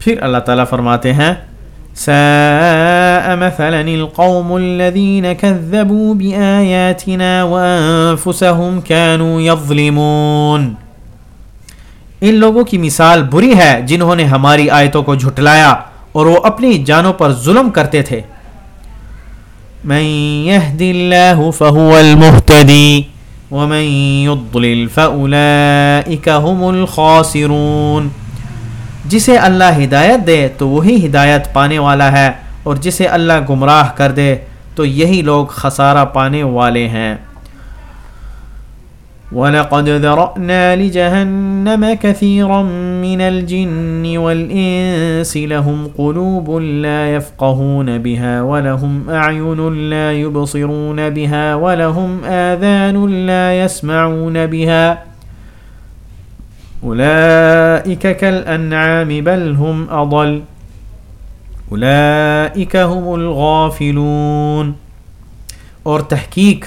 پھر اللہ تعالیٰ فرماتے ہیں، ساء مثلا القوم الذين كذبوا بآياتنا وأنفسهم كانوا يظلمون۔ ان لوگوں کی مثال بری ہے جنہوں نے ہماری آیتوں کو جھٹلایا اور وہ اپنی جانوں پر ظلم کرتے تھے۔ من يهد الله فهو المهتدي ومن يضلل فأولئك هم الخاسرون۔ جسے اللہ ہدایت دے تو وہی ہدایت پانے والا ہے، اور جسے اللہ گمراہ کر دے تو یہی لوگ خسارہ پانے والے ہیں۔ وَلَقَدْ ذَرَأْنَا لِجَهَنَّمَ كَثِيرًا مِنَ الْجِنِّ وَالْإِنسِ لَهُمْ قُلُوبٌ لَا يَفْقَهُونَ بِهَا وَلَهُمْ أَعْيُنٌ لَا يُبْصِرُونَ بِهَا وَلَهُمْ آذَانٌ لَا يَسْمَعُونَ بِهَا أُولَئِكَ كَالْأَنْعَامِ بَلْ هُمْ أَضَلُّ. أُولَئِكَ هُمُ الْغَافِلُونَ. اور تحقیق،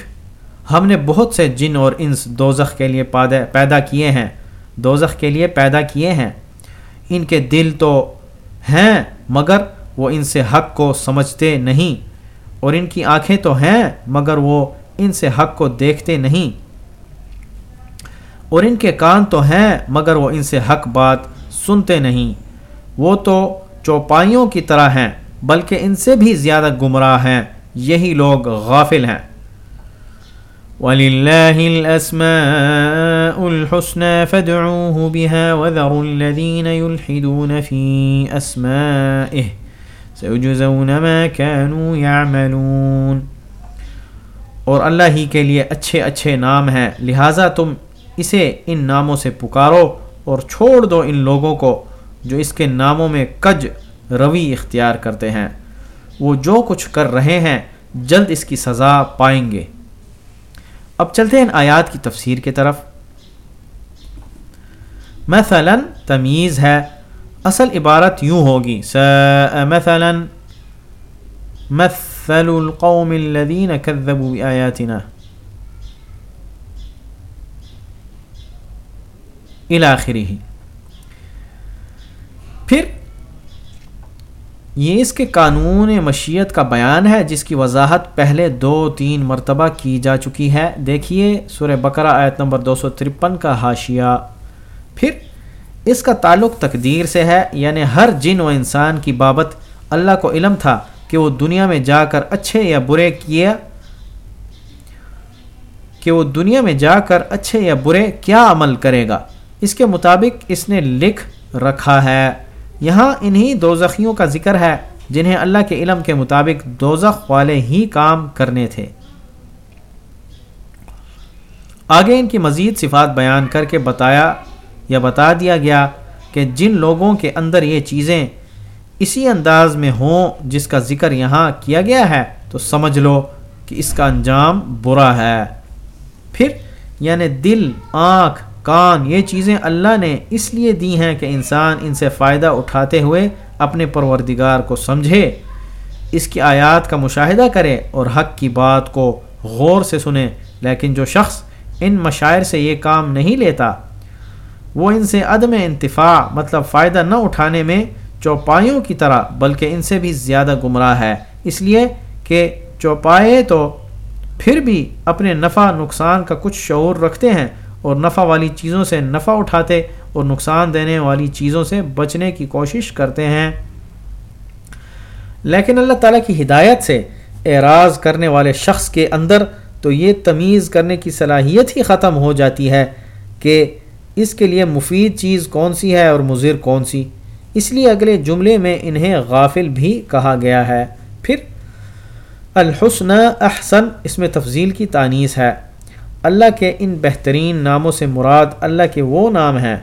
ہم نے بہت سے جن اور انس دوزخ کے لیے پیدا کیے ہیں، دوزخ کے لیے پیدا کیے ہیں۔ ان کے دل تو ہیں، مگر وہ ان سے حق کو سمجھتے نہیں۔ اور ان کی آنکھیں تو ہیں، مگر وہ ان سے حق کو دیکھتے نہیں۔ اور ان کے کان تو ہیں، مگر وہ ان سے حق بات سنتے نہیں۔ وہ تو چوپائیوں کی طرح ہیں، بلکہ ان سے بھی زیادہ گمراہ ہیں۔ یہی لوگ غافل ہیں۔ وَلِلَّهِ الْأَسْمَاءُ الْحُسْنَى فَادْعُوهُ بِهَا وَذَرُوا الَّذِينَ يُلْحِدُونَ فِي أَسْمَائِهِ سَيُجْزَوْنَ مَا كَانُوا يَعْمَلُونَ۔ اور اللہ ہی کے لیے اچھے اچھے نام ہیں، لہٰذا تم اسے ان ناموں سے پکارو اور چھوڑ دو ان لوگوں کو جو اس کے ناموں میں کج روی اختیار کرتے ہیں۔ وہ جو کچھ کر رہے ہیں، جلد اس کی سزا پائیں گے۔ اب چلتے ہیں ان آیات کی تفسیر کی طرف۔ مثلا تمیز ہے، اصل عبارت یوں ہوگی۔ مثلا، مثل القوم الذين كذبوا بآياتنا الآخری ہی پھر یہ اس کے قانون مشیت کا بیان ہے، جس کی وضاحت پہلے دو تین مرتبہ کی جا چکی ہے۔ دیکھیے سورہ بقرہ آیت نمبر دو سو ترپن کا حاشیہ۔ پھر اس کا تعلق تقدیر سے ہے یعنی ہر جن و انسان کی بابت اللہ کو علم تھا کہ وہ دنیا میں جا کر اچھے یا برے کیا، کہ وہ دنیا میں جا کر اچھے یا برے کیا عمل کرے گا۔ اس کے مطابق اس نے لکھ رکھا ہے۔ یہاں انہی دوزخیوں کا ذکر ہے جنہیں اللہ کے علم کے مطابق دوزخ والے ہی کام کرنے تھے۔ آگے ان کی مزید صفات بیان کر کے بتایا یا بتا دیا گیا کہ جن لوگوں کے اندر یہ چیزیں اسی انداز میں ہوں جس کا ذکر یہاں کیا گیا ہے، تو سمجھ لو کہ اس کا انجام برا ہے۔ پھر یعنی دل، آنکھ کان، یہ چیزیں اللہ نے اس لیے دی ہیں کہ انسان ان سے فائدہ اٹھاتے ہوئے اپنے پروردگار کو سمجھے۔ اس کی آیات کا مشاہدہ کرے اور حق کی بات کو غور سے سنے، لیکن جو شخص ان مشاعر سے یہ کام نہیں لیتا، وہ ان سے عدم انتفاع مطلب فائدہ نہ اٹھانے میں چوپایوں کی طرح، بلکہ ان سے بھی زیادہ گمراہ ہے۔ اس لیے کہ چوپائے تو پھر بھی اپنے نفع، نقصان کا کچھ شعور رکھتے ہیں۔ اور نفع والی چیزوں سے نفع اٹھاتے اور نقصان دینے والی چیزوں سے بچنے کی کوشش کرتے ہیں۔ لیکن اللہ تعالیٰ کی ہدایت سے اعراض کرنے والے شخص کے اندر تو یہ تمیز کرنے کی صلاحیت ہی ختم ہو جاتی ہے کہ اس کے لیے مفید چیز کون سی ہے اور مضر کون سی۔ اس لیے اگلے جملے میں انہیں غافل بھی کہا گیا ہے۔ پھر، الحسن احسن اس میں تفضیل کی تانیس ہے۔ اللہ کے ان بہترین ناموں سے مراد اللہ کے وہ نام ہیں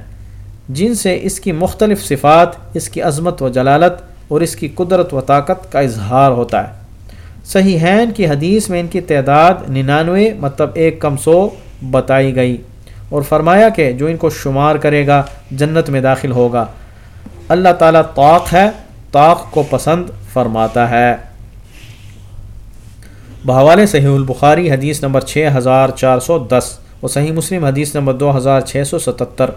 جن سے اس کی مختلف صفات، اس کی عظمت و جلالت اور اس کی قدرت و طاقت کا اظہار ہوتا ہے۔ صحیح ہین کی حدیث میں ان کی تعداد ننانوے مطلب ایک کم سو بتائی گئی اور فرمایا کہ جو ان کو شمار کرے گا، جنت میں داخل ہوگا۔ اللہ تعالیٰ طاق ہے، طاق کو پسند فرماتا ہے۔ بحوالے صحیح البخاری حدیث نمبر چھ ہزار چار سو دس و صحیح مسلم حدیث نمبر دو ہزار چھ سو ستتر۔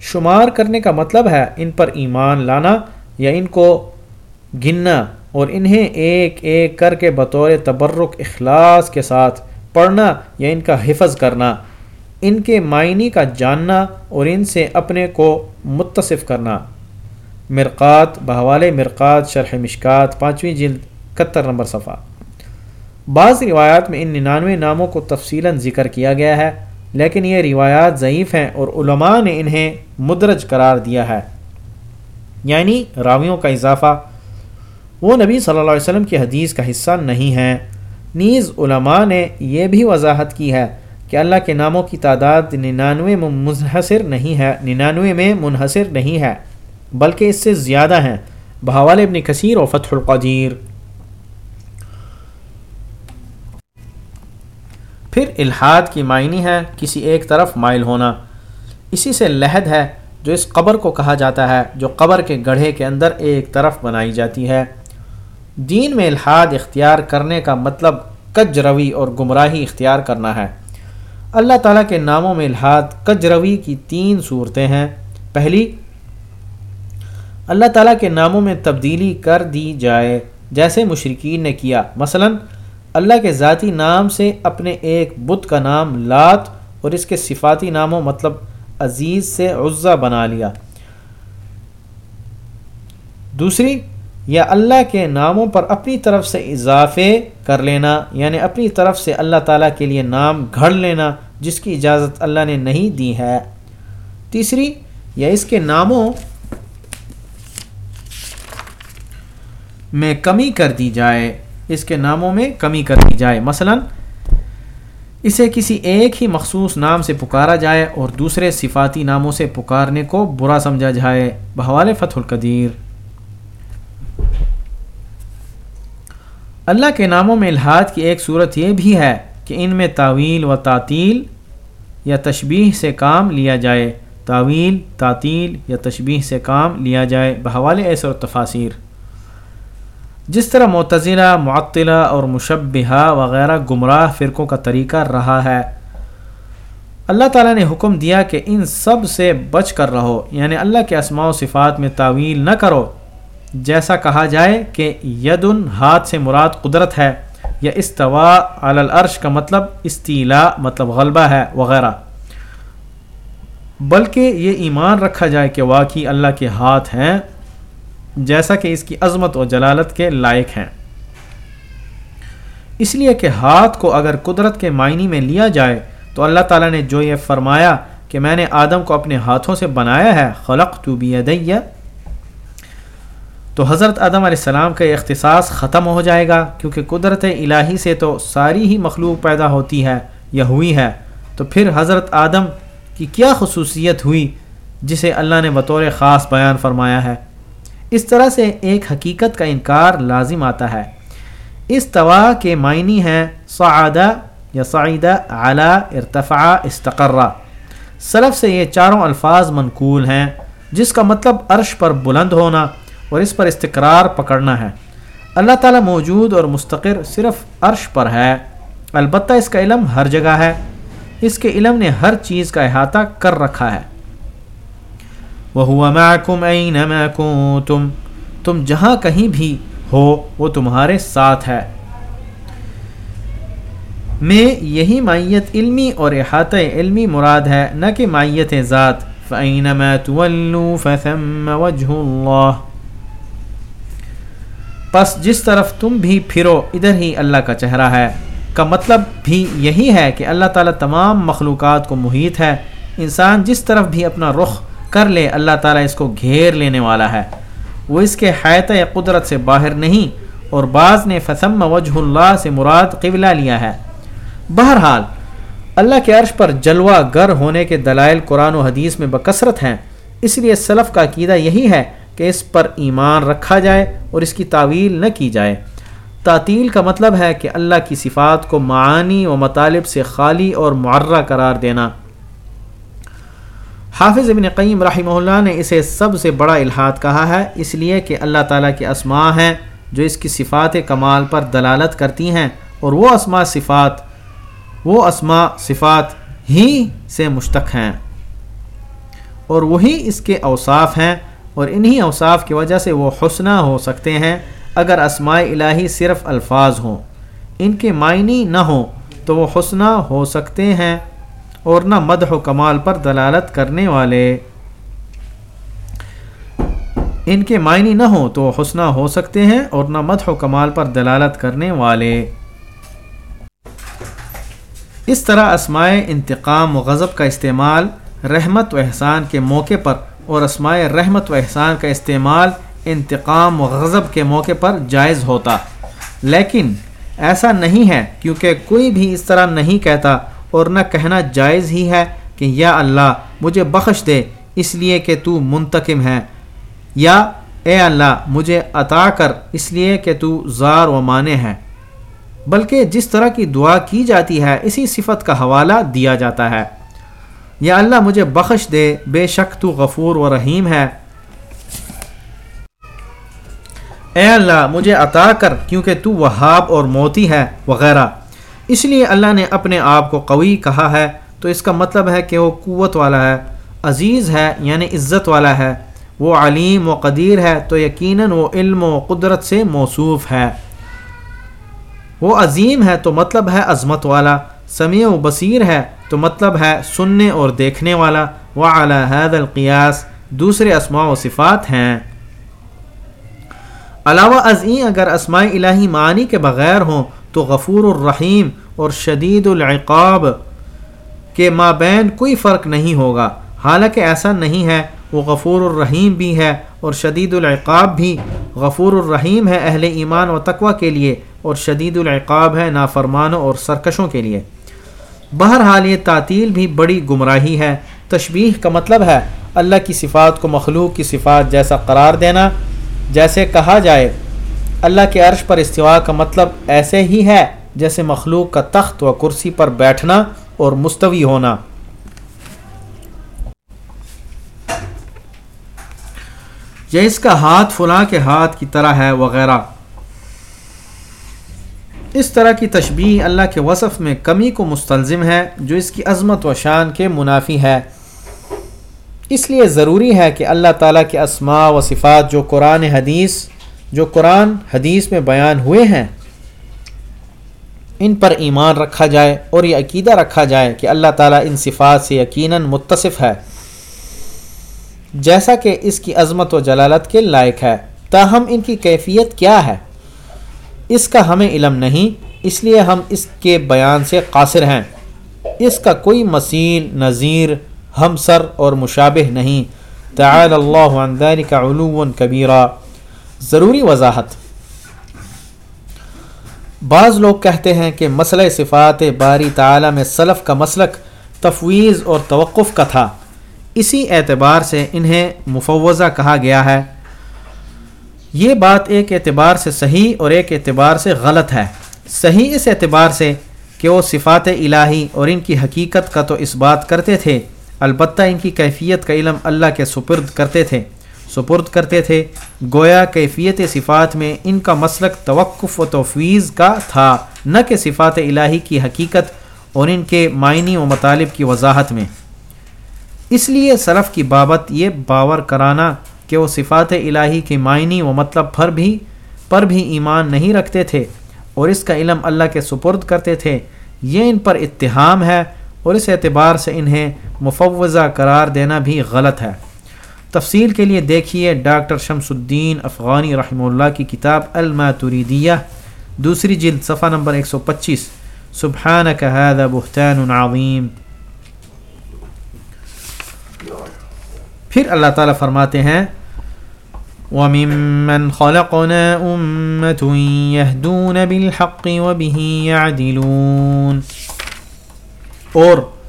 شمار کرنے کا مطلب ہے ان پر ایمان لانا یا ان کو گننا اور انہیں ایک ایک کر کے بطور تبرک اخلاص کے ساتھ پڑھنا یا ان کا حفظ کرنا، ان کے معنی کا جاننا اور ان سے اپنے کو متصف کرنا۔ مرقات بحوال مرقات، شرح مشکات، پانچویں جلد اکہتر نمبر صفحہ۔ بعض روایات میں ان ننانوے ناموں کو تفصیلا ذکر کیا گیا ہے، لیکن یہ روایات ضعیف ہیں اور علماء نے انہیں مدرج قرار دیا ہے۔ یعنی راویوں کا اضافہ۔ وہ نبی صلی اللہ علیہ وسلم کی حدیث کا حصہ نہیں ہیں۔ نیز علماء نے یہ بھی وضاحت کی ہے کہ اللہ کے ناموں کی تعداد ننانوے میں منحصر نہیں ہے، ننانوے میں منحصر نہیں ہے، بلکہ اس سے زیادہ ہیں۔ بحوال ابن کثیر و فتح القدیر۔ پھر الحاد کی معنی ہے کسی ایک طرف مائل ہونا۔ اسی سے لہد ہے جو اس قبر کو کہا جاتا ہے، جو قبر کے گڑھے کے اندر ایک طرف بنائی جاتی ہے۔ دین میں الحاد اختیار کرنے کا مطلب کج روی اور گمراہی اختیار کرنا ہے۔ اللہ تعالیٰ کے ناموں میں الحاد کج روی کی تین صورتیں ہیں۔ پہلی، اللہ تعالیٰ کے ناموں میں تبدیلی کر دی جائے، جیسے مشرقین نے کیا۔ مثلا اللہ کے ذاتی نام سے اپنے ایک بت کا نام لات اور اس کے صفاتی ناموں مطلب عزیز سے عزا بنا لیا۔ دوسری، یا اللہ کے ناموں پر اپنی طرف سے اضافے کر لینا یعنی اپنی طرف سے اللہ تعالیٰ کے لیے نام گھڑ لینا، جس کی اجازت اللہ نے نہیں دی ہے۔ تیسری، یا اس کے ناموں میں کمی کر دی جائے۔ اس کے ناموں میں کمی کر دی جائے۔ مثلا، اسے کسی ایک ہی مخصوص نام سے پکارا جائے اور دوسرے صفاتی ناموں سے پکارنے کو برا سمجھا جائے۔ بحوال فتح القدیر۔ اللہ کے ناموں میں الحاد کی ایک صورت یہ بھی ہے کہ ان میں تعویل و تعطیل یا تشبیح سے کام لیا جائے۔ تعویل، تعطیل یا تشبیح سے کام لیا جائے۔ بحوال ایسر و تفاصیر جس طرح معتزلہ، معطلہ اور مشبہ وغیرہ گمراہ فرقوں کا طریقہ رہا ہے۔ اللہ تعالیٰ نے حکم دیا کہ ان سب سے بچ کر رہو یعنی اللہ کے اسماع و صفات میں تعویل نہ کرو۔ جیسا کہا جائے کہ یدن ہاتھ سے مراد قدرت ہے، یا استوا علی العرش کا مطلب استیلا مطلب غلبہ ہے، وغیرہ۔ بلکہ یہ ایمان رکھا جائے کہ واقعی اللہ کے ہاتھ ہیں جیسا کہ اس کی عظمت و جلالت کے لائق ہیں۔ اس لیے کہ ہاتھ کو اگر قدرت کے معنی میں لیا جائے، تو اللہ تعالیٰ نے جو یہ فرمایا کہ میں نے آدم کو اپنے ہاتھوں سے بنایا ہے خلق تو بیدیہ تو حضرت آدم علیہ السلام کا یہ اختصاص ختم ہو جائے گا، کیونکہ قدرت الہی سے تو ساری ہی مخلوق پیدا ہوتی ہے یا ہوئی ہے۔ تو پھر حضرت آدم کی کیا خصوصیت ہوئی، جسے اللہ نے بطور خاص بیان فرمایا ہے؟ اس طرح سے ایک حقیقت کا انکار لازم آتا ہے۔ اس طوا کے معنی ہے سعادہ یا سعیدہ اعلیٰ ارتفاع استقرہ سلف سے یہ چاروں الفاظ منقول ہیں، جس کا مطلب عرش پر بلند ہونا اور اس پر استقرار پکڑنا ہے۔ اللہ تعالیٰ موجود اور مستقر صرف عرش پر ہے۔ البتہ اس کا علم ہر جگہ ہے۔ اس کے علم نے ہر چیز کا احاطہ کر رکھا ہے۔ وہ معكم أينما كنتم تم جہاں کہیں بھی ہو، وہ تمہارے ساتھ ہے۔ میں یہی مائیت علمی اور احاطہ علمی مراد ہے، نہ کہ مائیت ذات۔ فَأَيْنَمَا تُوَلُّوا فَثَمَّ وَجْهُ اللَّهِ۔ پس جس طرف تم بھی پھرو، ادھر ہی اللہ کا چہرہ ہے۔ کا مطلب بھی یہی ہے کہ اللہ تعالیٰ تمام مخلوقات کو محیط ہے۔ انسان جس طرف بھی اپنا رخ کر لے، اللہ تعالیٰ اس کو گھیر لینے والا ہے۔ وہ اس کے حیت قدرت سے باہر نہیں، اور بعض نے فسم وجہ اللہ سے مراد قبلہ لیا ہے۔ بہرحال، اللہ کے عرش پر جلوہ گر ہونے کے دلائل قرآن و حدیث میں بکثرت ہیں۔ اس لیے سلف کا عقیدہ یہی ہے کہ اس پر ایمان رکھا جائے اور اس کی تعویل نہ کی جائے۔ تعطیل کا مطلب ہے کہ اللہ کی صفات کو معانی و مطالب سے خالی اور معرہ قرار دینا۔ حافظ ابن قیم رحمہ اللہ نے اسے سب سے بڑا الحاد کہا ہے، اس لیے کہ اللہ تعالیٰ کے اسماء ہیں جو اس کی صفات کمال پر دلالت کرتی ہیں اور وہ اسماء صفات، وہ اسماء صفات ہی سے مشتق ہیں۔ اور وہی اس کے اوصاف ہیں اور انہی اوصاف کی وجہ سے وہ حسنہ ہو سکتے ہیں۔ اگر اسماء الہی صرف الفاظ ہوں، ان کے معنی نہ ہوں، تو وہ حسنہ ہو سکتے ہیں۔ اور نہ مدح و کمال پر دلالت کرنے والے۔ ان کے معنی نہ ہوں تو حسنہ ہو سکتے ہیں اور نہ مدح و کمال پر دلالت کرنے والے۔ اس طرح اسمائے انتقام و غضب کا استعمال، رحمت و احسان کے موقع پر اور اسمائے رحمت و احسان کا استعمال انتقام و غضب کے موقع پر جائز ہوتا۔ لیکن ایسا نہیں ہے کیونکہ کوئی بھی اس طرح نہیں کہتا اور نہ کہنا جائز ہی ہے کہ یا اللہ مجھے بخش دے، اس لیے کہ تو منتقم ہے۔ یا اے اللہ مجھے عطا کر، اس لیے کہ تو زار و مانے ہے بلکہ جس طرح کی دعا کی جاتی ہے، اسی صفت کا حوالہ دیا جاتا ہے۔ یا اللہ مجھے بخش دے، بے شک تو غفور و رحیم ہے۔ اے اللہ مجھے عطا کر، کیونکہ تو وہاب اور موتی ہے، وغیرہ۔ اس لیے اللہ نے اپنے آپ کو قوی کہا ہے، تو اس کا مطلب ہے کہ وہ قوت والا ہے، عزیز ہے یعنی عزت والا ہے۔ وہ علیم و قدیر ہے، تو یقیناً وہ علم و قدرت سے موصوف ہے۔ وہ عظیم ہے تو مطلب ہے عظمت والا، سمیع و بصیر ہے تو مطلب ہے سننے اور دیکھنے والا۔ وہ حید القیاس دوسرے اسماع و صفات ہیں۔ علاوہ ازیں اگر اسماء الہی معنی کے بغیر ہوں تو غفور الرحیم اور شدید العقاب کے مابین کوئی فرق نہیں ہوگا۔ حالانکہ ایسا نہیں ہے، وہ غفور الرحیم بھی ہے اور شدید العقاب بھی۔ غفور الرحیم ہے اہل ایمان و تقوی کے لیے اور شدید العقاب ہے نافرمانوں اور سرکشوں کے لیے۔ بہرحال یہ تعطیل بھی بڑی گمراہی ہے۔ تشبیح کا مطلب ہے، اللہ کی صفات کو مخلوق کی صفات جیسا قرار دینا۔ جیسے کہا جائے، اللہ کے عرش پر استوا کا مطلب ایسے ہی ہے۔ جیسے مخلوق کا تخت و کرسی پر بیٹھنا اور مستوی ہونا۔ یا اس کا ہاتھ فلاں کے ہاتھ کی طرح ہے وغیرہ۔ اس طرح کی تشبیح اللہ کے وصف میں کمی کو مستلزم ہے، جو اس کی عظمت و شان کے منافی ہے۔ اس لیے ضروری ہے کہ اللہ تعالیٰ کے اسماء و صفات جو قرآن حدیث، جو قرآن حدیث میں بیان ہوئے ہیں ان پر ایمان رکھا جائے اور یہ عقیدہ رکھا جائے کہ اللہ تعالیٰ ان صفات سے یقیناً متصف ہے۔ جیسا کہ اس کی عظمت و جلالت کے لائق ہے، تاہم ان کی کیفیت کیا ہے؟ اس کا ہمیں علم نہیں، اس لیے ہم اس کے بیان سے قاصر ہیں۔ اس کا کوئی مسیل نظیر ہم سر اور مشابہ نہیں۔ تعال اللہ عن ذلك علو کبیرہ ضروری وضاحت۔ بعض لوگ کہتے ہیں کہ مسئلہ صفات باری تعالی میں سلف کا مسلک تفویض اور توقف کا تھا۔ اسی اعتبار سے انہیں مفوضہ کہا گیا ہے۔ یہ بات ایک اعتبار سے صحیح اور ایک اعتبار سے غلط ہے۔ صحیح اس اعتبار سے کہ وہ صفات الہی اور ان کی حقیقت کا تو اس بات کرتے تھے۔ البتہ ان کی کیفیت کا علم اللہ کے سپرد کرتے تھے۔ سپرد کرتے تھے۔ گویا کیفیت صفات میں ان کا مسلک توقف و توفیز کا تھا، نہ کہ صفات الہی کی حقیقت اور ان کے معنی و مطالب کی وضاحت میں۔ اس لیے صرف کی بابت یہ باور کرانا کہ وہ صفات الہی کے معنی و مطلب پر بھی پر بھی ایمان نہیں رکھتے تھے اور اس کا علم اللہ کے سپرد کرتے تھے، یہ ان پر اتہام ہے اور اس اعتبار سے انہیں مفوضہ قرار دینا بھی غلط ہے۔ تفصیل کے لیے دیکھیے ڈاکٹر شمس الدین افغانی رحمہ اللہ کی کتاب الماتریدیہ، دوسری جلد صفحہ نمبر 125 سبحانک هذا بہتان عظیم۔ پھر اللہ تعالیٰ فرماتے ہیں، وَمِمَّنْ خَلَقْنَا أُمَّةٌ يَهْدُونَ بِالْحَقِّ وَبِهِ يَعْدِلُونَ۔ اور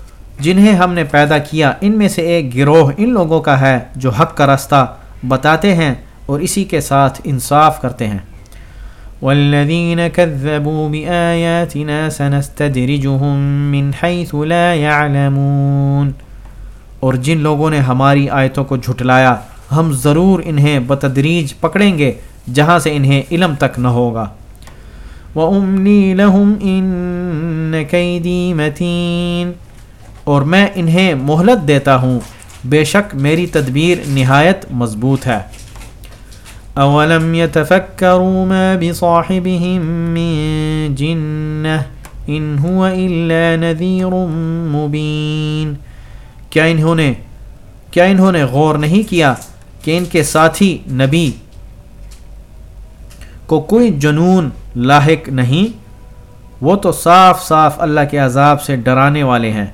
جنہیں ہم نے پیدا کیا، ان میں سے ایک گروہ ان لوگوں کا ہے جو حق کا رستہ بتاتے ہیں اور اسی کے ساتھ انصاف کرتے ہیں۔ والذین كذبوا بآیاتنا سنستدرجهم من حيث لا يعلمون۔ اور جن لوگوں نے ہماری آیتوں کو جھٹلایا، ہم ضرور انہیں بتدریج پکڑیں گے، جہاں سے انہیں علم تک نہ ہوگا۔ وَأُمْلِي لَهُمْ إِنَّ كَيْدِي مَتِينَ۔ اور میں انہیں مہلت دیتا ہوں۔ بے شک میری تدبیر نہایت مضبوط ہے۔ اولم يتفكروا ما بصاحبهم من جنة ان هو الا نذير مبين کیا انہوں نے کیا انہوں نے غور نہیں کیا کہ ان کے ساتھی نبی کو کوئی جنون لاحق نہیں؟ وہ تو صاف صاف اللہ کے عذاب سے ڈرانے والے ہیں۔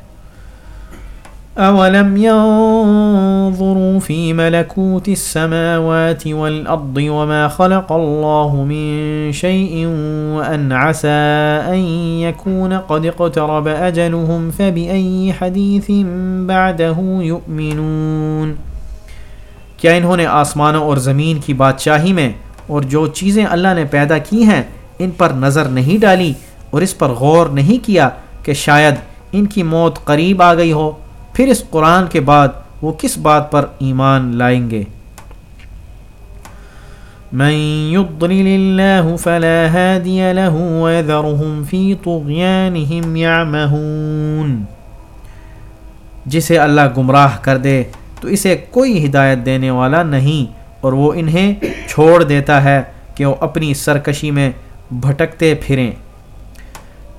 اولم ينظروا في ملكوت السماوات والارض وما خلق الله من شيء وان عسى ان يكون قد اقترب اجلهم فباي حديث بعده يؤمنون کیا انہوں نے آسمانوں اور زمین کی بادشاہی میں اور جو چیزیں اللہ نے پیدا کی ہیں ان پر نظر نہیں ڈالی اور اس پر غور نہیں کیا کہ شاید ان کی موت قریب آ گئی ہو؟ پھر اس قرآن کے بعد وہ کس بات پر ایمان لائیں گے؟ من يضلل الله فلا هادي له ويذرهم في طغيانهم يعمهون۔ جسے اللہ گمراہ کر دے تو اسے کوئی ہدایت دینے والا نہیں اور وہ انہیں چھوڑ دیتا ہے کہ وہ اپنی سرکشی میں بھٹکتے پھریں۔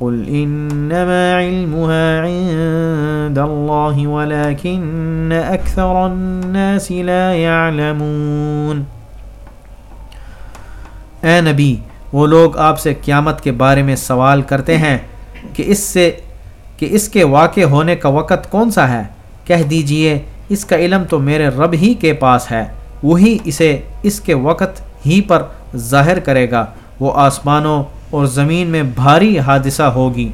قل انما علمها عند الله ولكن اكثر الناس لا يعلمون۔ اے نبی، وہ لوگ آپ سے قیامت کے بارے میں سوال کرتے ہیں کہ اس سے، کہ اس کے واقع ہونے کا وقت کون سا ہے؟ کہہ دیجیے، اس کا علم تو میرے رب ہی کے پاس ہے، وہی اسے اس کے وقت ہی پر ظاہر کرے گا۔ وہ آسمانوں اور زمین میں بھاری حادثہ ہوگی۔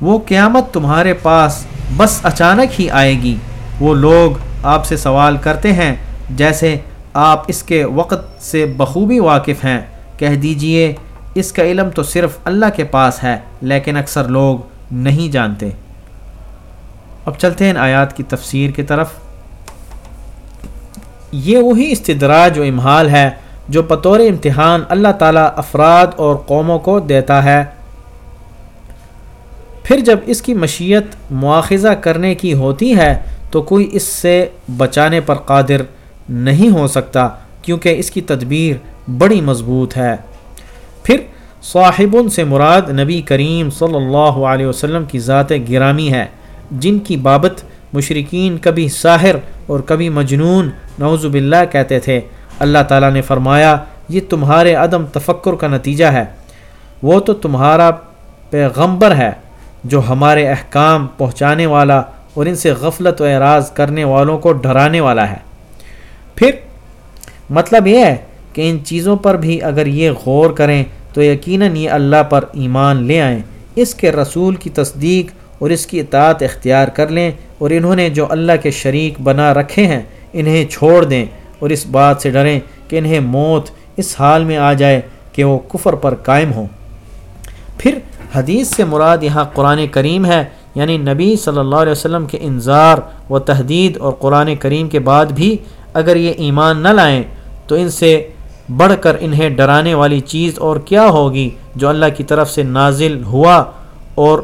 وہ قیامت تمہارے پاس بس اچانک ہی آئے گی۔ وہ لوگ آپ سے سوال کرتے ہیں، جیسے آپ اس کے وقت سے بخوبی واقف ہیں۔ کہہ دیجیے، اس کا علم تو صرف اللہ کے پاس ہے، لیکن اکثر لوگ نہیں جانتے۔ اب چلتے ہیں آیات کی تفسیر کی طرف۔ یہ وہی استدراج و امحال ہے جو بطور امتحان اللہ تعالیٰ افراد اور قوموں کو دیتا ہے۔ پھر جب اس کی مشیت مواخذہ کرنے کی ہوتی ہے، تو کوئی اس سے بچانے پر قادر نہیں ہو سکتا، کیونکہ اس کی تدبیر بڑی مضبوط ہے۔ پھر صاحب سے مراد نبی کریم صلی اللہ علیہ وسلم کی ذات گرامی ہے، جن کی بابت مشرقین کبھی ساحر اور کبھی مجنون نوز باللہ کہتے تھے۔ اللہ تعالیٰ نے فرمایا، یہ تمہارے عدم تفکر کا نتیجہ ہے۔ وہ تو تمہارا پیغمبر ہے جو ہمارے احکام پہنچانے والا اور ان سے غفلت و اعراض کرنے والوں کو ڈرانے والا ہے۔ پھر مطلب یہ ہے کہ ان چیزوں پر بھی اگر یہ غور کریں تو یقیناً یہ اللہ پر ایمان لے آئیں۔ اس کے رسول کی تصدیق اور اس کی اطاعت اختیار کر لیں اور انہوں نے جو اللہ کے شریک بنا رکھے ہیں، انہیں چھوڑ دیں۔ اور اس بات سے ڈریں کہ انہیں موت اس حال میں آ جائے کہ وہ کفر پر قائم ہوں۔ پھر حدیث سے مراد یہاں قرآن کریم ہے یعنی نبی صلی اللہ علیہ وسلم کے انظار و تحدید اور قرآن کریم کے بعد بھی اگر یہ ایمان نہ لائیں تو ان سے بڑھ کر انہیں ڈرانے والی چیز اور کیا ہوگی جو اللہ کی طرف سے نازل ہوا اور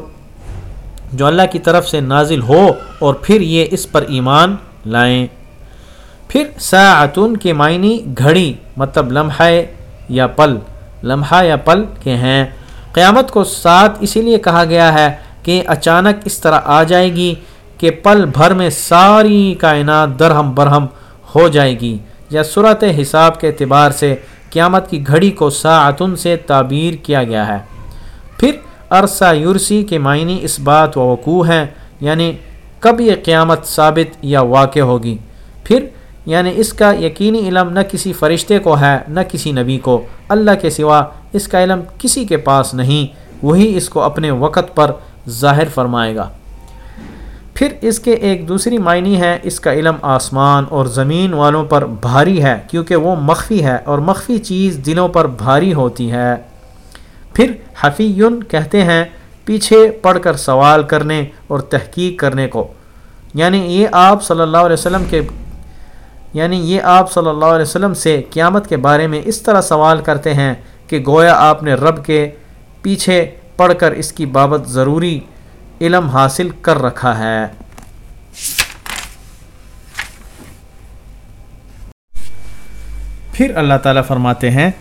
جو اللہ کی طرف سے نازل ہو اور پھر یہ اس پر ایمان لائیں۔ پھر ساعتن کے معنی گھڑی مطلب لمحہ یا پل، لمحہ یا پل کے ہیں۔ قیامت کو ساتھ اسی لیے کہا گیا ہے کہ اچانک اس طرح آ جائے گی کہ پل بھر میں ساری کائنات درہم برہم ہو جائے گی۔ یا صورت حساب کے اعتبار سے قیامت کی گھڑی کو ساعتن سے تعبیر کیا گیا ہے۔ پھر عرصہ یورسی کے معنی اس بات و وقوع ہیں یعنی کب یہ قیامت ثابت یا واقع ہوگی۔ پھر یعنی اس کا یقینی علم نہ کسی فرشتے کو ہے، نہ کسی نبی کو۔ اللہ کے سوا اس کا علم کسی کے پاس نہیں، وہی اس کو اپنے وقت پر ظاہر فرمائے گا۔ پھر اس کے ایک دوسری معنی ہے، اس کا علم آسمان اور زمین والوں پر بھاری ہے، کیونکہ وہ مخفی ہے اور مخفی چیز دلوں پر بھاری ہوتی ہے۔ پھر حفیون کہتے ہیں، پیچھے پڑھ کر سوال کرنے اور تحقیق کرنے کو۔ یعنی یہ آپ صلی اللہ علیہ وسلم کے یعنی یہ آپ صلی اللہ علیہ وسلم سے قیامت کے بارے میں اس طرح سوال کرتے ہیں کہ گویا آپ نے رب کے پیچھے پڑھ کر اس کی بابت ضروری علم حاصل کر رکھا ہے۔ پھر اللہ تعالیٰ فرماتے ہیں،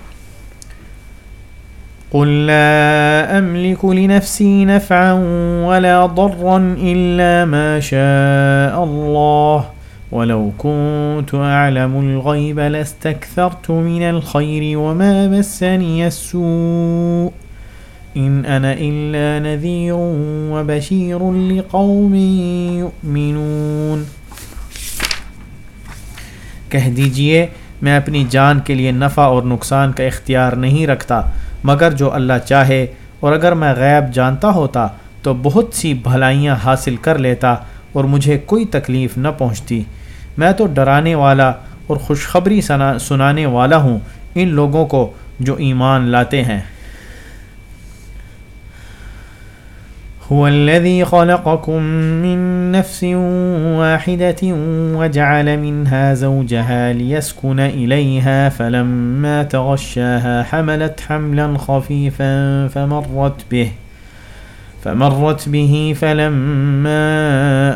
قل لا أملك لنفسي نفعا ولا ضرا إلا ما شاء الله ولو كنت أعلم الغيب لاستكثرت من الخير وما مسني السوء إن أنا إلا نذير وبشير لقوم يؤمنون کہہ دیجیے، میں اپنی جان کے لیے نفع اور نقصان کا اختیار نہیں رکھتا، مگر جو اللہ چاہے، اور اگر میں غیب جانتا ہوتا، تو بہت سی بھلائیاں حاصل کر لیتا، اور مجھے کوئی تکلیف نہ پہنچتی۔ میں تو ڈرانے والا اور خوشخبری سنانے والا ہوں ان لوگوں کو جو ایمان لاتے ہیں۔ هو الذي خلقكم من نفس واحدة وجعل منها زوجها ليسكن إليها فلما تغشاها حملت حملا خفيفا فمرت به فمرت به فلما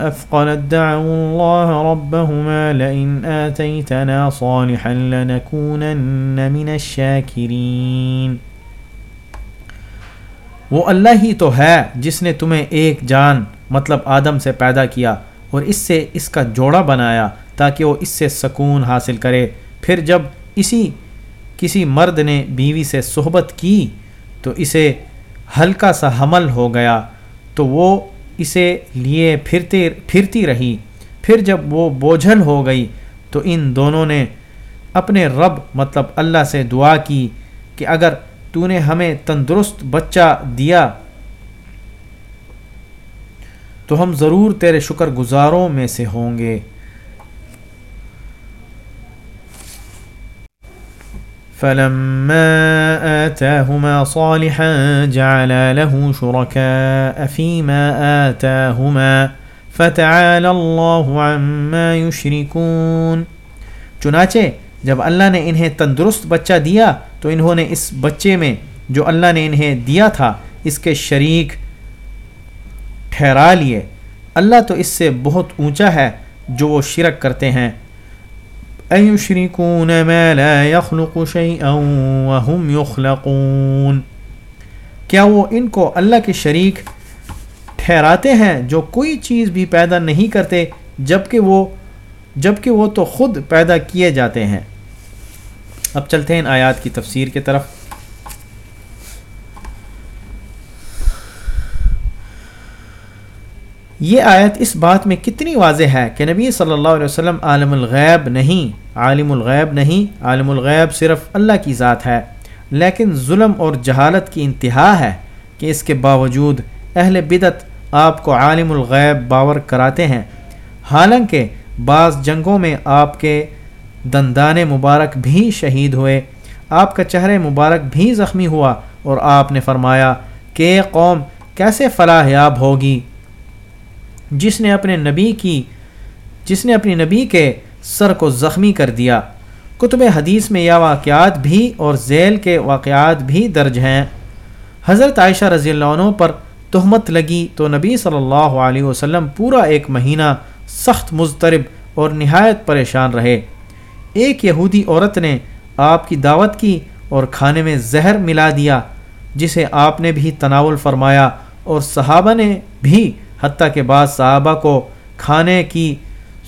أثقلت دعوا الله ربهما لئن آتيتنا صالحا لنكونن من الشاكرين. وہ اللہ ہی تو ہے جس نے تمہیں ایک جان مطلب آدم سے پیدا کیا اور اس سے اس کا جوڑا بنایا تاکہ وہ اس سے سکون حاصل کرے۔ پھر جب اسی کسی مرد نے بیوی سے صحبت کی تو اسے ہلکا سا حمل ہو گیا تو وہ اسے لیے پھرتے پھرتی رہی۔ پھر جب وہ بوجھل ہو گئی تو ان دونوں نے اپنے رب مطلب اللہ سے دعا کی کہ اگر تو نے ہمیں تندرست بچہ دیا تو ہم ضرور تیرے شکر گزاروں میں سے ہوں گے۔ فلما آتاهما صالحا جعل له شركاء فيما آتاهما فتعالى الله عما يشركون. چنانچہ جب اللہ نے انہیں تندرست بچہ دیا تو انہوں نے اس بچے میں جو اللہ نے انہیں دیا تھا اس کے شریک ٹھہرا لیے۔ اللہ تو اس سے بہت اونچا ہے جو وہ شرک کرتے ہیں۔ اَيُشْرِكُونَ مَا لَا يَخْلُقُ شَيْئًا وَهُمْ يُخْلَقُونَ۔ کیا وہ ان کو اللہ کے شریک ٹھہراتے ہیں جو کوئی چیز بھی پیدا نہیں کرتے جبکہ وہ جبکہ وہ تو خود پیدا کیے جاتے ہیں۔ اب چلتے ہیں ان آیات کی تفسیر کی طرف۔ یہ آیت اس بات میں کتنی واضح ہے کہ نبی صلی اللہ علیہ وسلم عالم الغیب نہیں، عالم الغیب نہیں، عالم الغیب صرف اللہ کی ذات ہے، لیکن ظلم اور جہالت کی انتہا ہے کہ اس کے باوجود اہل بدت آپ کو عالم الغیب باور کراتے ہیں۔ حالانکہ بعض جنگوں میں آپ کے دندان مبارک بھی شہید ہوئے، آپ کا چہرے مبارک بھی زخمی ہوا اور آپ نے فرمایا کہ قوم کیسے فلاح یاب ہوگی؟ جس نے اپنے نبی کی، جس نے اپنی نبی کے سر کو زخمی کر دیا۔ کتب حدیث میں یہ واقعات بھی اور ذیل کے واقعات بھی درج ہیں۔ حضرت عائشہ رضی اللہ عنہ پر تہمت لگی تو نبی صلی اللہ علیہ وسلم پورا ایک مہینہ سخت مضطرب اور نہایت پریشان رہے۔ ایک یہودی عورت نے آپ کی دعوت کی اور کھانے میں زہر ملا دیا، جسے آپ نے بھی تناول فرمایا اور صحابہ نے بھی حتیٰ کے بعد صحابہ کو کھانے کی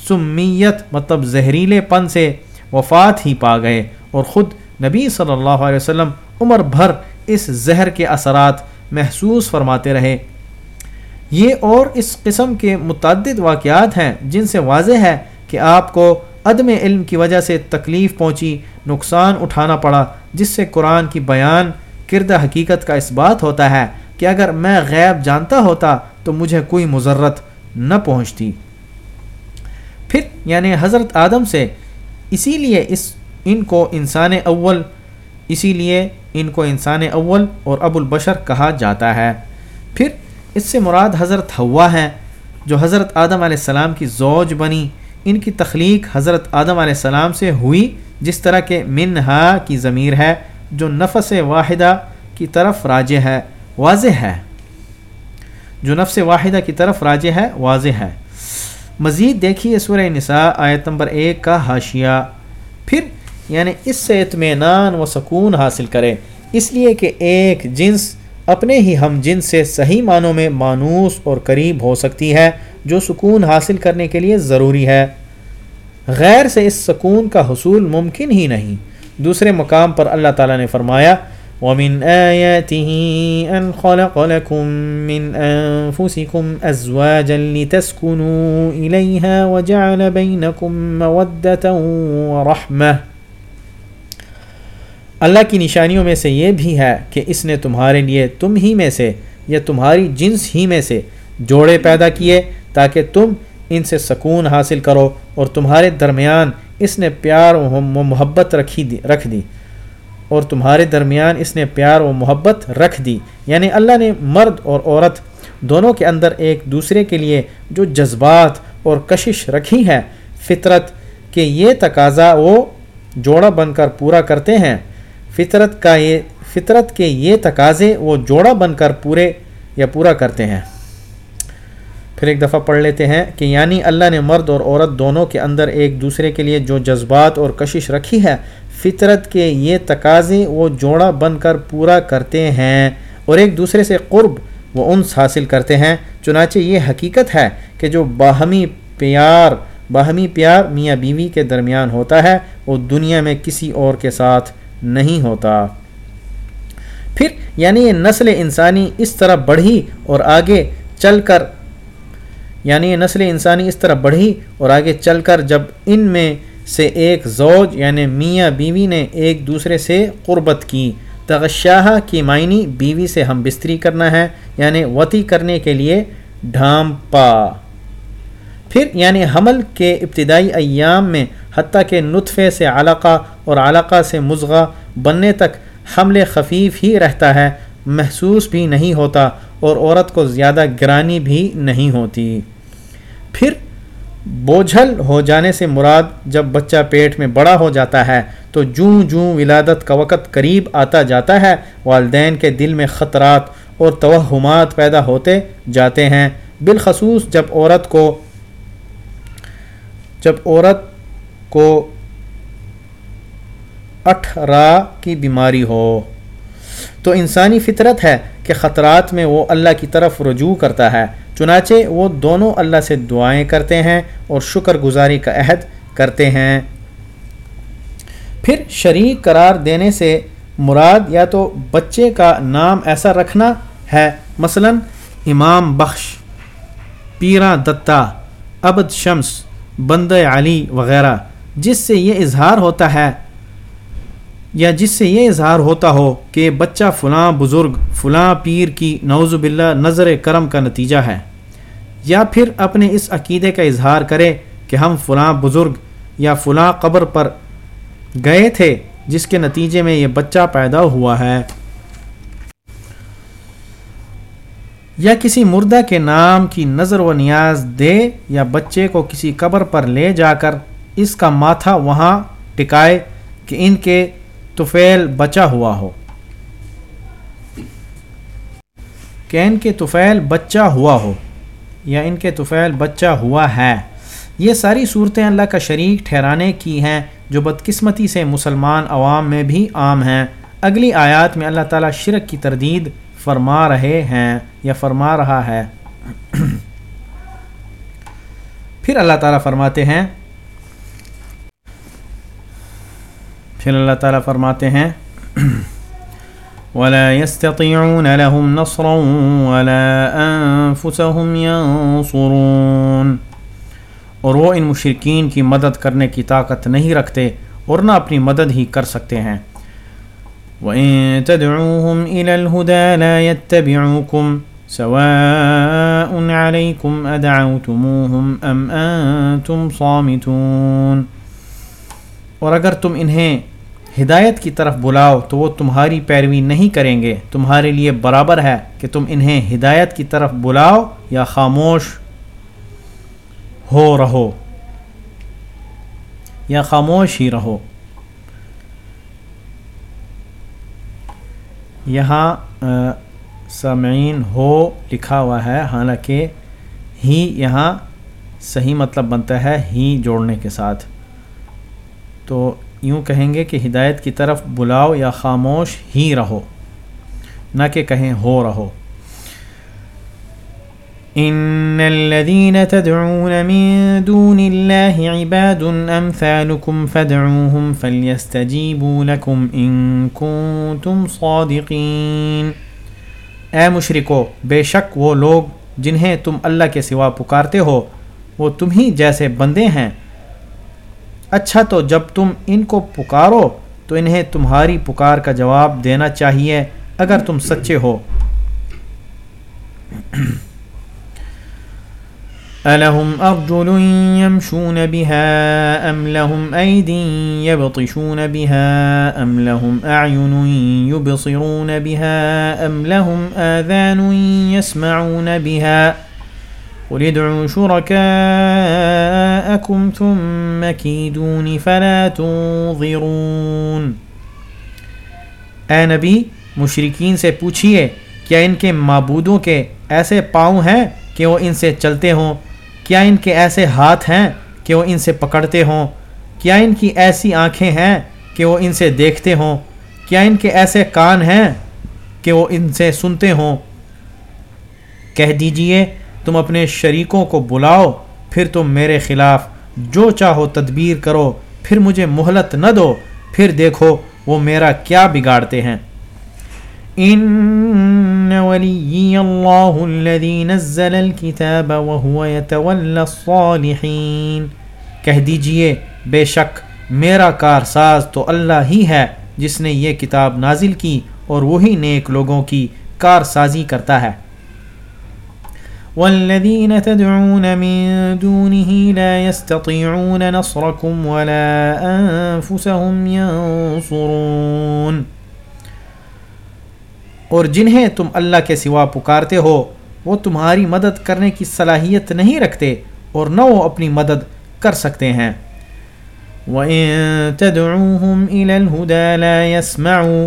سمیت مطلب زہریلے پن سے وفات ہی پا گئے اور خود نبی صلی اللہ علیہ وسلم عمر بھر اس زہر کے اثرات محسوس فرماتے رہے۔ یہ اور اس قسم کے متعدد واقعات ہیں جن سے واضح ہے کہ آپ کو عدم علم کی وجہ سے تکلیف پہنچی، نقصان اٹھانا پڑا، جس سے قرآن کی بیان کردہ حقیقت کا اس بات ہوتا ہے۔ کہ اگر میں غیب جانتا ہوتا تو مجھے کوئی مذرت نہ پہنچتی۔ پھر یعنی حضرت آدم سے اسی لیے اس، ان کو انسان اول، اسی لیے ان کو انسان اول اور ابو البشر کہا جاتا ہے۔ پھر اس سے مراد حضرت ہوا ہے جو حضرت آدم علیہ السلام کی زوج بنی۔ ان کی تخلیق حضرت آدم علیہ السلام سے ہوئی، جس طرح کہ منہا کی ضمیر ہے، جو نفس واحدہ کی طرف راجع ہے۔ واضح ہے۔ جو نفس واحدہ کی طرف راجع ہے، واضح ہے۔ مزید دیکھیے سورہ نساء آیت نمبر ایک کا حاشیہ۔ پھر یعنی اس سے اطمینان و سکون حاصل کرے اس لیے کہ ایک جنس اپنے ہی ہم جنس سے صحیح معنوں میں مانوس اور قریب ہو سکتی ہے، جو سکون حاصل کرنے کے لیے ضروری ہے۔ غیر سے اس سکون کا حصول ممکن ہی نہیں۔ دوسرے مقام پر اللہ تعالیٰ نے فرمایا ومن آياته أن خلق لكم من أنفسكم أزواجا لتسكنوا إليها وجعل بينكم مودة ورحمة۔ اللہ کی نشانیوں میں سے یہ بھی ہے کہ اس نے تمہارے لیے تم ہی میں سے یا تمہاری جنس ہی میں سے جوڑے پیدا کیے تاکہ تم ان سے سکون حاصل کرو اور تمہارے درمیان اس نے پیار و محبت رکھی دی رکھ دی۔ اور تمہارے درمیان اس نے پیار و محبت رکھ دی یعنی اللہ نے مرد اور عورت دونوں کے اندر ایک دوسرے کے لیے جو جذبات اور کشش رکھی ہے فطرت کہ یہ تقاضا وہ جوڑا بن کر پورا کرتے ہیں۔ فطرت کا یہ، فطرت کے یہ تقاضے وہ جوڑا بن کر پورے یا پورا کرتے ہیں۔ پھر ایک دفعہ پڑھ لیتے ہیں کہ یعنی اللہ نے مرد اور عورت دونوں کے اندر ایک دوسرے کے لیے جو جذبات اور کشش رکھی ہے فطرت کے یہ تقاضے وہ جوڑا بن کر پورا کرتے ہیں اور ایک دوسرے سے قرب و انس حاصل کرتے ہیں۔ چنانچہ یہ حقیقت ہے کہ جو باہمی پیار باہمی پیار میاں بیوی کے درمیان ہوتا ہے، وہ دنیا میں کسی اور کے ساتھ نہیں ہوتا۔ پھر یعنی یہ نسل انسانی اس طرح بڑھی اور آگے چل کر یعنی یہ نسل انسانی اس طرح بڑھی اور آگے چل کر جب ان میں سے ایک زوج یعنی میاں بیوی نے ایک دوسرے سے قربت کی۔ تغشاہ کی معنی بیوی سے ہم بستری کرنا ہے یعنی وطی کرنے کے لیے ڈھانپا۔ پھر یعنی حمل کے ابتدائی ایام میں، حتیٰ کہ نطفے سے علاقہ اور علاقہ سے مضغہ بننے تک حمل خفیف ہی رہتا ہے، محسوس بھی نہیں ہوتا اور عورت کو زیادہ گرانی بھی نہیں ہوتی۔ پھر بوجھل ہو جانے سے مراد جب بچہ پیٹ میں بڑا ہو جاتا ہے، تو جوں جوں ولادت کا وقت قریب آتا جاتا ہے، والدین کے دل میں خطرات اور توہمات پیدا ہوتے جاتے ہیں۔ بالخصوص جب عورت کو، جب عورت کو اٹھرا کی بیماری ہو۔ تو انسانی فطرت ہے کہ خطرات میں وہ اللہ کی طرف رجوع کرتا ہے۔ چنانچہ وہ دونوں اللہ سے دعائیں کرتے ہیں اور شکر گزاری کا عہد کرتے ہیں۔ پھر شریک قرار دینے سے مراد یا تو بچے کا نام ایسا رکھنا ہے، مثلا امام بخش پیرا دتا ابد شمس بند علی وغیرہ، جس سے یہ اظہار ہوتا ہے یا جس سے یہ اظہار ہوتا ہو کہ بچہ فلاں بزرگ، فلاں پیر کی نوز باللہ نظر کرم کا نتیجہ ہے۔ یا پھر اپنے اس عقیدے کا اظہار کرے کہ ہم فلاں بزرگ یا فلاں قبر پر گئے تھے، جس کے نتیجے میں یہ بچہ پیدا ہوا ہے۔ یا کسی مردہ کے نام کی نظر و نیاز دے یا بچے کو کسی قبر پر لے جا کر اس کا ماتھا وہاں ٹکائے کہ ان کے توفیل بچا ہوا ہو۔ کہ ان کے توفیل بچہ ہوا ہو یا ان کے توفیل بچہ ہوا ہے۔ یہ ساری صورتیں اللہ کا شریک ٹھہرانے کی ہیں جو بدقسمتی سے مسلمان عوام میں بھی عام ہیں۔ اگلی آیات میں اللہ تعالیٰ شرک کی تردید فرما رہے ہیں یا فرما رہا ہے۔ پھر اللہ تعالیٰ فرماتے ہیں پھر اللہ تعالیٰ فرماتے ہیں، ولا يستطيعون لهم نصرا ولا انفسهم ينصرون۔ اور وہ ان مشرقین کی مدد کرنے کی طاقت نہیں رکھتے اور نہ اپنی مدد ہی کر سکتے ہیں۔ وَإِن تَدْعُوهُمْ إِلَى الْهُدَى لَا يَتَّبِعُوكُمْ، سَوَاءٌ عليكم أدعوتموهم أم أنتم صامتون۔ اور اگر تم انہیں ہدایت کی طرف بلاؤ تو وہ تمہاری پیروی نہیں کریں گے۔ تمہارے لیے برابر ہے کہ تم انہیں ہدایت کی طرف بلاؤ یا خاموش ہو رہو۔ یا خاموش ہی رہو۔ یہاں سامعین ہو لکھا ہوا ہے، حالانکہ ہی یہاں صحیح مطلب بنتا ہے ہی جوڑنے کے ساتھ۔ تو یوں کہیں گے کہ ہدایت کی طرف بلاؤ یا خاموش ہی رہو، نہ کہ کہیں ہو رہو۔ ان الذين تدعون من دون الله عباد امثالكم فادعوهم فليستجيبوا لكم ان كنتم صادقين اے مشرکو، بے شک وہ لوگ جنہیں تم اللہ کے سوا پکارتے ہو، وہ تم ہی جیسے بندے ہیں۔ اچھا تو جب تم ان کو پکارو تو انہیں تمہاری پکار کا جواب دینا چاہیے اگر تم سچے ہو۔ ألهم أرجل يمشون بها أم لهم أيدي يبطشون بها أم لهم أعين يبصرون بها أم لهم آذان يسمعون بها قل ادعوا شركاءكم ثم كيدون فلا تنظرون۔ اے نبی مشرقین سے پوچھئے، کیا ان کے معبودوں کے ایسے پاؤں ہیں کہ وہ ان سے چلتے ہوں؟ کیا ان کے ایسے ہاتھ ہیں کہ وہ ان سے پکڑتے ہوں؟ کیا ان کی ایسی آنکھیں ہیں کہ وہ ان سے دیکھتے ہوں؟ کیا ان کے ایسے کان ہیں کہ وہ ان سے سنتے ہوں؟ کہہ دیجیے، تم اپنے شریکوں کو بلاؤ۔ پھر تم میرے خلاف جو چاہو تدبیر کرو، پھر مجھے مہلت نہ دو، پھر دیکھو وہ میرا کیا بگاڑتے ہیں۔ ان ولي الله الذي نزل الكتاب وهو يتولى الصالحين کہہ دیجیے، بے شک میرا کارساز تو اللہ ہی ہے جس نے یہ کتاب نازل کی اور وہی نیک لوگوں کی کارسازی کرتا ہے۔ والذين تدعون من دونه لا يستطيعون نصركم ولا انفسهم ينصرون اور جنہیں تم اللہ کے سوا پکارتے ہو، وہ تمہاری مدد کرنے کی صلاحیت نہیں رکھتے اور نہ وہ اپنی مدد کر سکتے ہیں۔ وَإِن تَدْعُوهُمْ إِلَى الْهُدَى لَا يَسْمَعُوا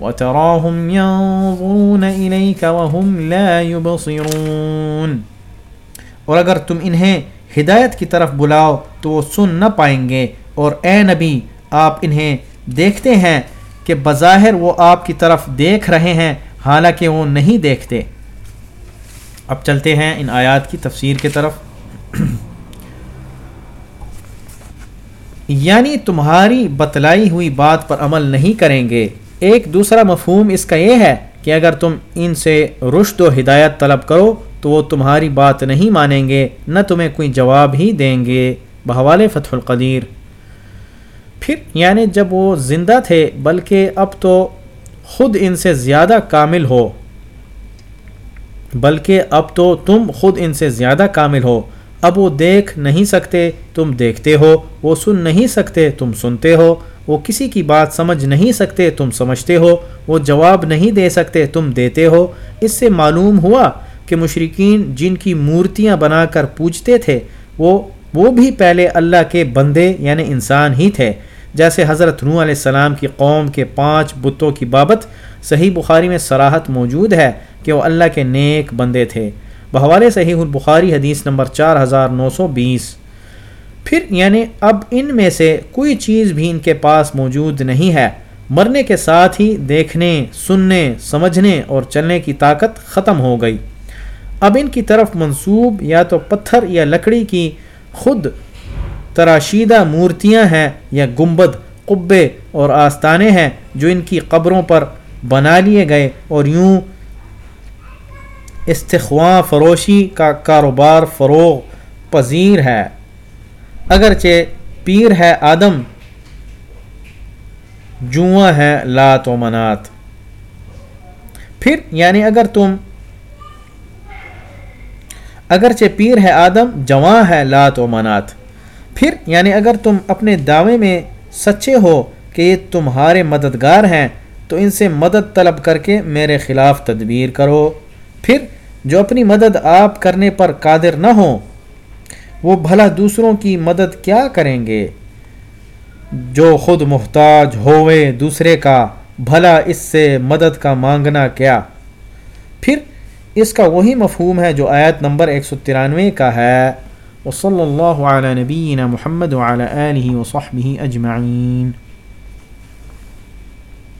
وَتَرَاهُمْ يَنظُرُونَ إِلَيْكَ وَهُمْ لَا يُبْصِرُونَ۔ اور اگر تم انہیں ہدایت کی طرف بلاؤ تو وہ سن نہ پائیں گے۔ اور اے نبی، آپ انہیں دیکھتے ہیں کہ بظاہر وہ آپ کی طرف دیکھ رہے ہیں، حالانکہ وہ نہیں دیکھتے۔ اب چلتے ہیں ان آیات کی تفسیر کی طرف۔ یعنی تمہاری بتلائی ہوئی بات پر عمل نہیں کریں گے۔ ایک دوسرا مفہوم اس کا یہ ہے کہ اگر تم ان سے رشد و ہدایت طلب کرو، تو وہ تمہاری بات نہیں مانیں گے، نہ تمہیں کوئی جواب ہی دیں گے۔ بحوال فتح القدیر۔ پھر یعنی جب وہ زندہ تھے، بلکہ اب تو خود ان سے زیادہ کامل ہو۔ بلکہ اب تو تم خود ان سے زیادہ کامل ہو۔ اب وہ دیکھ نہیں سکتے، تم دیکھتے ہو۔ وہ سن نہیں سکتے، تم سنتے ہو۔ وہ کسی کی بات سمجھ نہیں سکتے، تم سمجھتے ہو۔ وہ جواب نہیں دے سکتے، تم دیتے ہو۔ اس سے معلوم ہوا کہ مشرقین جن کی مورتیاں بنا کر پوجتے تھے، وہ وہ بھی پہلے اللہ کے بندے یعنی انسان ہی تھے۔ جیسے حضرت نو علیہ السلام کی قوم کے پانچ بتوں کی بابت صحیح بخاری میں سراحت موجود ہے کہ وہ اللہ کے نیک بندے تھے۔ بحوالے صحیح البخاری حدیث نمبر چار ہزار نو سو بیس۔ پھر یعنی اب ان میں سے کوئی چیز بھی ان کے پاس موجود نہیں ہے۔ مرنے کے ساتھ ہی دیکھنے، سننے، سمجھنے اور چلنے کی طاقت ختم ہو گئی۔ اب ان کی طرف منصوب یا تو پتھر یا لکڑی کی خود تراشیدہ مورتیاں ہیں یا گنبد، قبے اور آستانے ہیں جو ان کی قبروں پر بنا لیے گئے اور یوں استخواں فروشی کا کاروبار فروغ پذیر ہے۔ اگرچہ پیر ہے آدم، جواں ہے لات و منات۔ پھر یعنی اگر تم، اگرچہ پیر ہے آدم، جواں ہے لات و منات۔ پھر یعنی اگر تم اپنے دعوے میں سچے ہو کہ یہ تمہارے مددگار ہیں، تو ان سے مدد طلب کر کے میرے خلاف تدبیر کرو۔ پھر جو اپنی مدد آپ کرنے پر قادر نہ ہوں وہ بھلا دوسروں کی مدد کیا کریں گے؟ جو خود محتاج ہوئے دوسرے کا، بھلا اس سے مدد کا مانگنا کیا؟ پھر اس کا وہی مفہوم ہے جو آیت نمبر ایک سو ترانوے کا ہے۔ وصلی اللہ علیہ نبینا محمد وعلی آلہ وصحبہ اجمعین۔